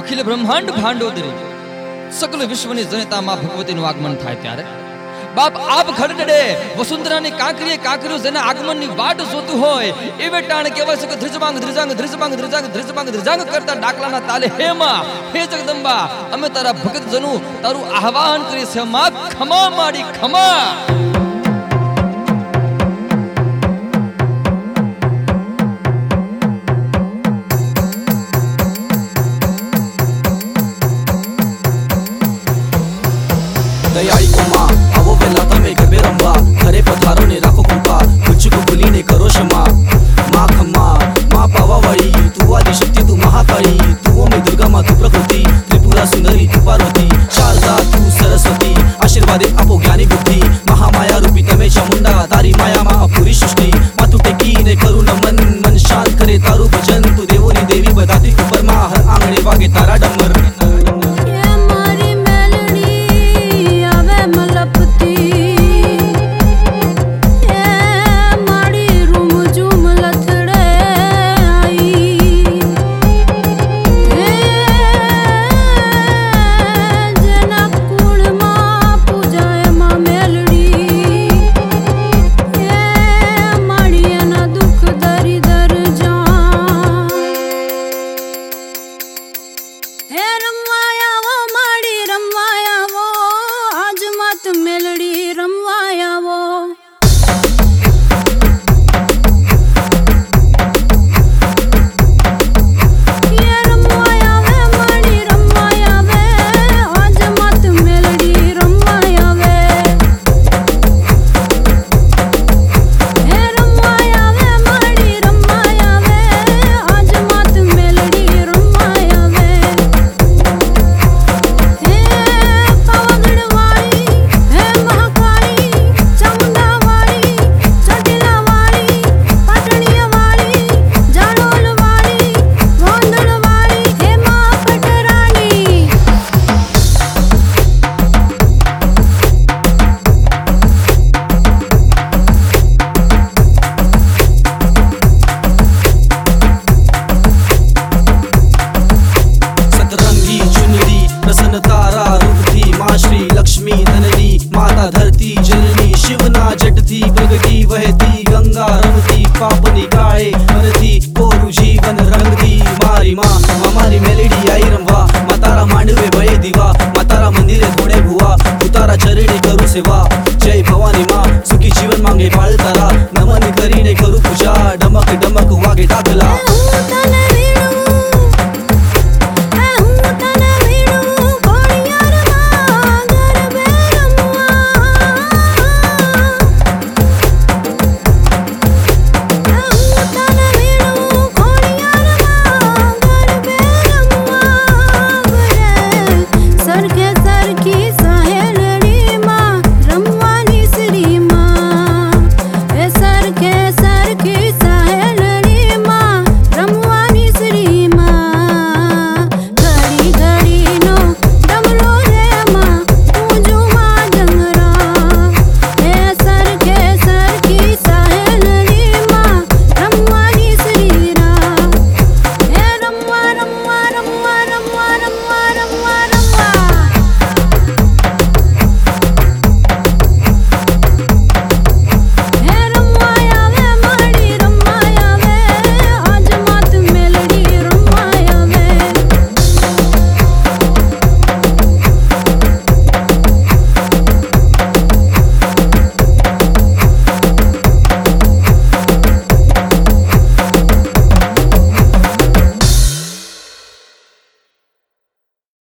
અખિલ બ્રહ્માંડ ભાંડોદરી. સકલ વિશ્વની જનતામાં ભગવતીનું આગમન થાય ત્યારે. બાપ આપ ખડડે વસુંધરાની કાંકરીએ કાંકરીઓ જેના આગમનની વાટ જોતું હોય, એવે ટાણ કહેવાય છે કે ધ્રિજમાંગ ધ્રજાંગ ધ્રિજમાંગ ધ્રજાંગ ધ્રિજમાંગ ધ્રજાંગ કરતા ડાકલાના તાલે હે માં, હે જગદંબા, અમે તારા ભગત જનુ તારું આહવાન કરીએ છે માં, ખમા, માડી, ખમા. ఆమె చముండ దారి మాయా మా పురి సృష్టి to me. ஜா டமக்கு டமக்கு வாகை